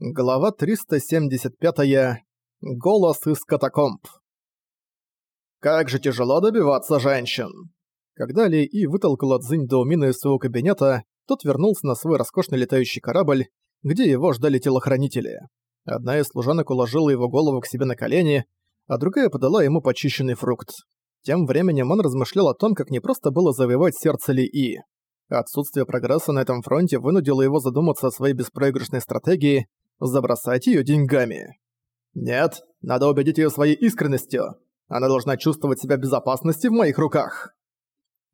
Глава 375. -я. Голос из катакомб. Как же тяжело добиваться женщин. Когда Ли И вытолкал Цзинь Доумина из своего кабинета, тот вернулся на свой роскошный летающий корабль, где его ждали телохранители. Одна из служанок уложила его голову к себе на колени, а другая подала ему почищенный фрукт. Тем временем он размышлял о том, как непросто было завоевать сердце Ли И. Отсутствие прогресса на этом фронте вынудило его задуматься о своей беспроигрышной стратегии, забросать ее деньгами. Нет, надо убедить ее своей искренностью. Она должна чувствовать себя в безопасности в моих руках.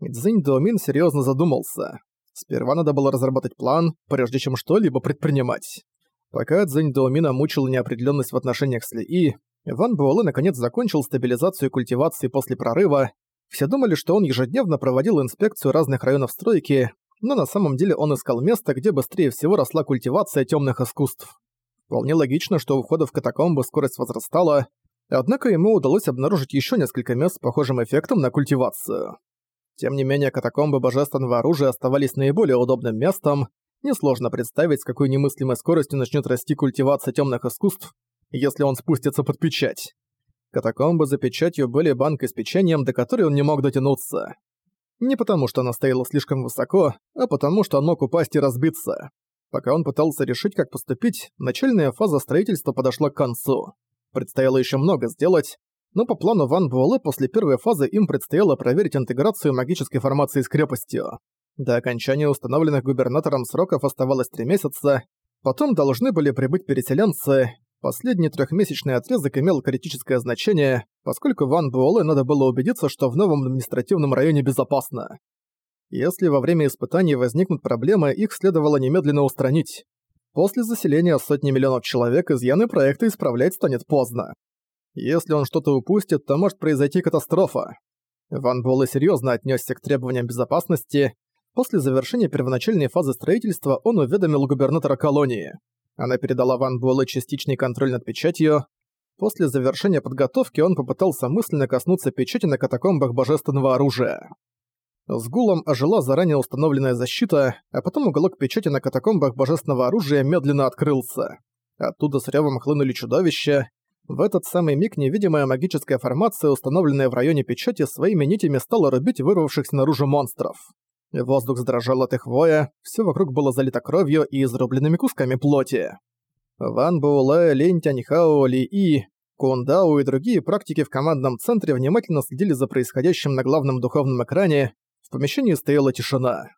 Цзинь Доумин серьезно задумался. Сперва надо было разработать план, прежде чем что-либо предпринимать. Пока Цзинь Доумина мучила неопределенность в отношениях с Ли Ван Буэлэ наконец закончил стабилизацию культивации после прорыва. Все думали, что он ежедневно проводил инспекцию разных районов стройки, но на самом деле он искал место, где быстрее всего росла культивация темных искусств. Вполне логично, что у входа в катакомбы скорость возрастала, однако ему удалось обнаружить еще несколько мест с похожим эффектом на культивацию. Тем не менее, катакомбы божественного оружия оставались наиболее удобным местом, несложно представить, с какой немыслимой скоростью начнет расти культивация темных искусств, если он спустится под печать. Катакомбы за печатью были банкой с печеньем, до которой он не мог дотянуться. Не потому, что она стояла слишком высоко, а потому, что он мог упасть и разбиться. Пока он пытался решить, как поступить, начальная фаза строительства подошла к концу. Предстояло еще много сделать, но по плану Ван Буэлэ после первой фазы им предстояло проверить интеграцию магической формации с крепостью. До окончания установленных губернатором сроков оставалось три месяца, потом должны были прибыть переселенцы, последний трехмесячный отрезок имел критическое значение, поскольку Ван Буэлэ надо было убедиться, что в новом административном районе безопасно. Если во время испытаний возникнут проблемы, их следовало немедленно устранить. После заселения сотни миллионов человек изъяны проекта исправлять станет поздно. Если он что-то упустит, то может произойти катастрофа. Ван Буэлэ серьезно отнесся к требованиям безопасности. После завершения первоначальной фазы строительства он уведомил губернатора колонии. Она передала Ван Буэлэ частичный контроль над печатью. После завершения подготовки он попытался мысленно коснуться печати на катакомбах божественного оружия. С гулом ожила заранее установленная защита, а потом уголок печати на катакомбах божественного оружия медленно открылся. Оттуда с ревом хлынули чудовища. В этот самый миг невидимая магическая формация, установленная в районе печати, своими нитями стала рубить вырвавшихся наружу монстров. Воздух задрожал от их воя, все вокруг было залито кровью и изрубленными кусками плоти. Ван Буэлэ, Линь Тяньхао, Ли И, Кундау и другие практики в командном центре внимательно следили за происходящим на главном духовном экране, в помещении стояла тишина.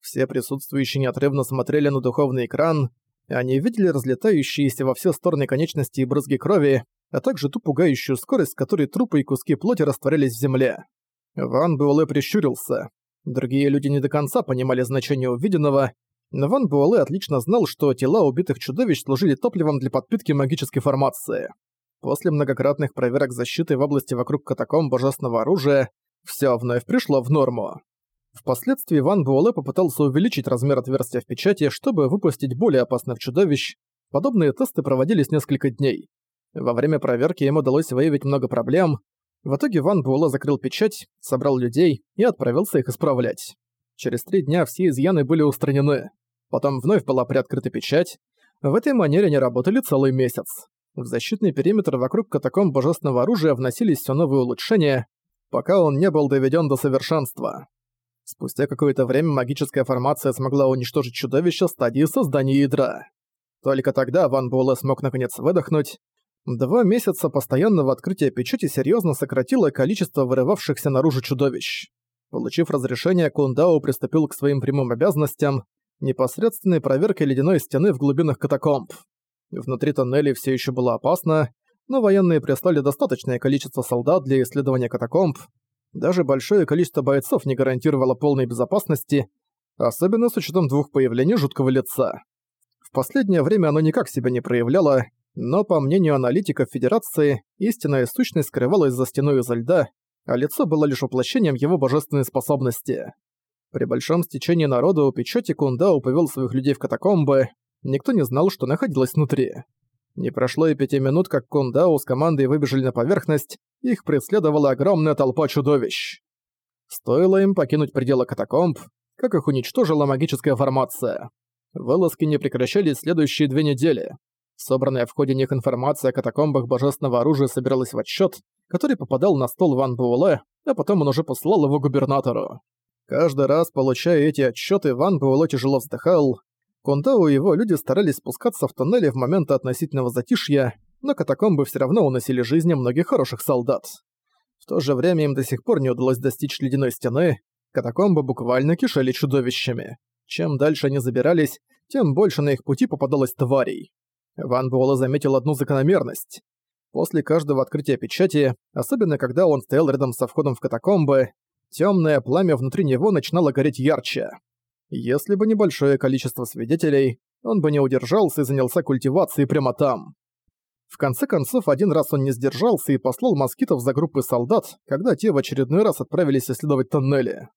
Все присутствующие неотрывно смотрели на духовный экран, и они видели разлетающиеся во все стороны конечности и брызги крови, а также ту пугающую скорость, с которой трупы и куски плоти растворялись в земле. Ван Буэлэ прищурился. Другие люди не до конца понимали значение увиденного, но Ван Буэлэ отлично знал, что тела убитых чудовищ служили топливом для подпитки магической формации. После многократных проверок защиты в области вокруг катакомб божественного оружия, все вновь пришло в норму. Впоследствии Ван Буэлэ попытался увеличить размер отверстия в печати, чтобы выпустить более опасных чудовищ. Подобные тесты проводились несколько дней. Во время проверки им удалось выявить много проблем. В итоге Ван Буэлэ закрыл печать, собрал людей и отправился их исправлять. Через три дня все изъяны были устранены. Потом вновь была приоткрыта печать. В этой манере они работали целый месяц. В защитный периметр вокруг катакомб божественного оружия вносились все новые улучшения, пока он не был доведен до совершенства. Спустя какое-то время магическая формация смогла уничтожить чудовище стадии создания ядра. Только тогда Ван Буэлэ смог наконец выдохнуть. Два месяца постоянного открытия печати серьезно сократило количество вырывавшихся наружу чудовищ. Получив разрешение, Кундао приступил к своим прямым обязанностям, непосредственной проверкой ледяной стены в глубинах катакомб. Внутри тоннелей все еще было опасно, но военные прислали достаточное количество солдат для исследования катакомб, даже большое количество бойцов не гарантировало полной безопасности, особенно с учетом двух появлений жуткого лица. В последнее время оно никак себя не проявляло, но, по мнению аналитиков Федерации, истинная сущность скрывалась за стеной изо льда, а лицо было лишь воплощением его божественной способности. При большом стечении народа у печати Кундао повел своих людей в катакомбы, никто не знал, что находилось внутри. Не прошло и пяти минут, как Кундао с командой выбежали на поверхность, их преследовала огромная толпа чудовищ. Стоило им покинуть пределы катакомб, как их уничтожила магическая формация. Вылазки не прекращались следующие две недели. Собранная в ходе них информация о катакомбах божественного оружия собиралась в отчет, который попадал на стол Ван Буэлэ, а потом он уже послал его губернатору. Каждый раз, получая эти отчеты, Ван Буэлэ тяжело вздыхал. Кунтау и его люди старались спускаться в тоннели в момент относительного затишья, но катакомбы все равно уносили жизни многих хороших солдат. В то же время им до сих пор не удалось достичь ледяной стены, катакомбы буквально кишели чудовищами. Чем дальше они забирались, тем больше на их пути попадалось тварей. Ван Буэлэ заметил одну закономерность. После каждого открытия печати, особенно когда он стоял рядом со входом в катакомбы, темное пламя внутри него начинало гореть ярче. Если бы небольшое количество свидетелей, он бы не удержался и занялся культивацией прямо там. В конце концов, один раз он не сдержался и послал москитов за группы солдат, когда те в очередной раз отправились исследовать тоннели.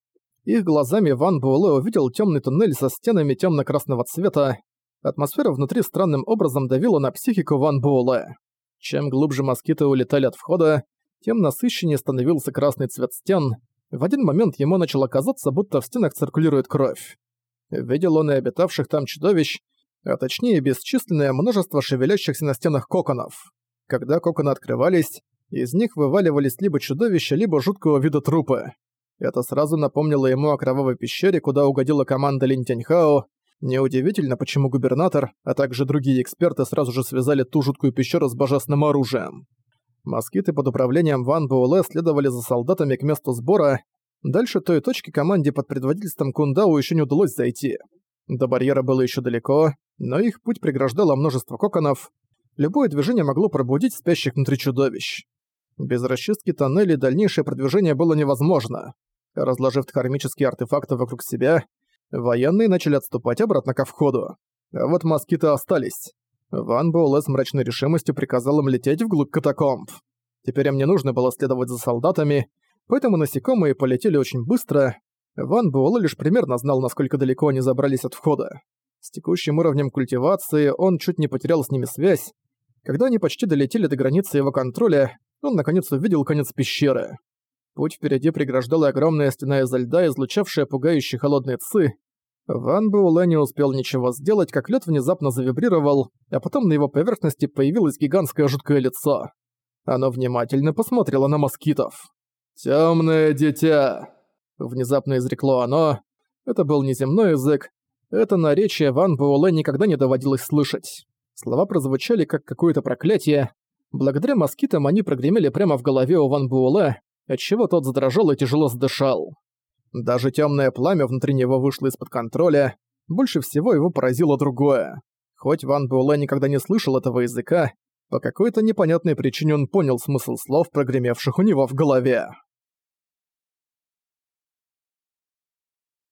Их глазами Ван Буэлэ увидел темный туннель со стенами темно-красного цвета, Атмосфера внутри странным образом давила на психику Ван Буэлэ. Чем глубже москиты улетали от входа, тем насыщеннее становился красный цвет стен. В один момент ему начало казаться, будто в стенах циркулирует кровь. Видел он и обитавших там чудовищ, а точнее бесчисленное множество шевелящихся на стенах коконов. Когда коконы открывались, из них вываливались либо чудовища, либо жуткого вида трупы. Это сразу напомнило ему о кровавой пещере, куда угодила команда Линь Тяньхао, Неудивительно, почему губернатор, а также другие эксперты сразу же связали ту жуткую пещеру с божественным оружием. Москиты под управлением Ван Буэлэ следовали за солдатами к месту сбора. Дальше той точки команде под предводительством Кундау еще не удалось зайти. До барьера было еще далеко, но их путь преграждало множество коконов. Любое движение могло пробудить спящих внутри чудовищ. Без расчистки тоннелей дальнейшее продвижение было невозможно. Разложив кармические артефакты вокруг себя, Военные начали отступать обратно ко входу. А вот москиты остались. Ван Буэлэ с мрачной решимостью приказал им лететь вглубь катакомб. Теперь им не нужно было следовать за солдатами, поэтому насекомые полетели очень быстро. Ван Буэлэ лишь примерно знал, насколько далеко они забрались от входа. С текущим уровнем культивации он чуть не потерял с ними связь. Когда они почти долетели до границы его контроля, он наконец увидел конец пещеры. Путь впереди преграждала огромная стена изо льда, излучавшая пугающие холодные цы. Ван Буэлэ не успел ничего сделать, как лед внезапно завибрировал, а потом на его поверхности появилось гигантское жуткое лицо. Оно внимательно посмотрело на москитов. «Тёмное дитя!» Внезапно изрекло оно. Это был неземной язык. Это наречие Ван Буэлэ никогда не доводилось слышать. Слова прозвучали как какое-то проклятие. Благодаря москитам они прогремели прямо в голове у Ван Буэлэ, отчего тот задрожал и тяжело задышал. Даже темное пламя внутри него вышло из-под контроля. Больше всего его поразило другое. Хоть Ван Буэлэ никогда не слышал этого языка, по какой-то непонятной причине он понял смысл слов, прогремевших у него в голове.